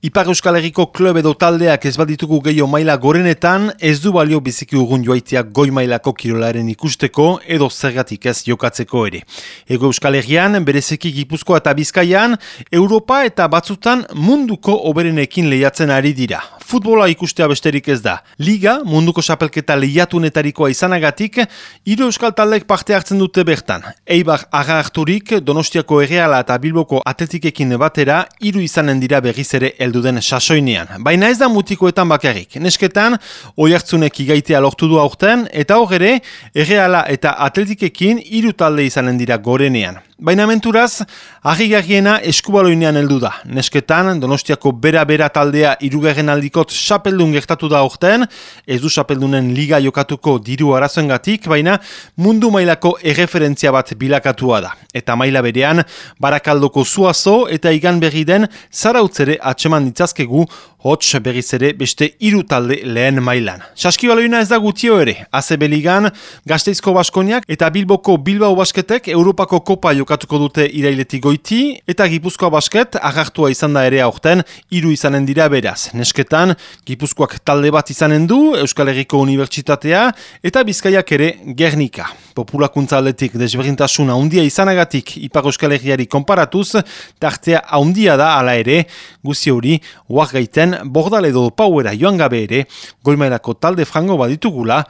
Ipar Euskal Herriko klub edo taldeak ez baditugu gehiago maila gorenetan, ez du balio biziki ugun joaitiak goi mailako kirolaren ikusteko edo zergatik ez jokatzeko ere. Ego Euskal Herrian, berezeki Gipuzkoa eta Bizkaian, Europa eta batzutan munduko oberenekin lehiatzen ari dira futbola ikustea besterik ez da. Liga, munduko sapelketa lehiatunetarikoa izanagatik, hiru euskal taldek parte hartzen dute bertan. Eibar aga harturik, Donostiako erreala eta Bilboko atletikekin batera, hiru izanen dira berriz ere elduden sasoinean. Baina ez da mutikoetan bakarrik. Nesketan, oi hartzunek igaitea lortu du aurten, eta hor ere, erreala eta atletikekin hiru talde izanen dira gorenean. Baina menturaz, ahigarriena eskubaloinean heldu da. Nesketan, Donostiako bera-bera taldea irugarren aldikot sapeldun gertatu da orten, ez du sapeldunen liga jokatuko diru arazoengatik, baina mundu mailako erreferentzia bat bilakatua da. Eta maila berean, barakaldoko zuazo eta igan berri den zarautzere atseman ditzazkegu hots berriz ere beste hiru talde lehen mailan. Saskibaloina ez da gutio ere, ACB Ligan, Gasteizko Baskoniak eta Bilboko Bilbao Basketek Europako Kopa jokatuko dute irailetik goiti, eta Gipuzkoa Basket agartua izan da ere aurten hiru izanen dira beraz. Nesketan, Gipuzkoak talde bat izanen du, Euskal Herriko Unibertsitatea, eta Bizkaiak ere Gernika. Populakuntza aldetik desberintasuna handia izanagatik Ipar Euskal Herriari konparatuz, tartea handia da ala ere, guzi hori, uak gaiten bordal edo pauera joan gabe ere, goimailako talde frango baditugula,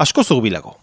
asko zurbilago.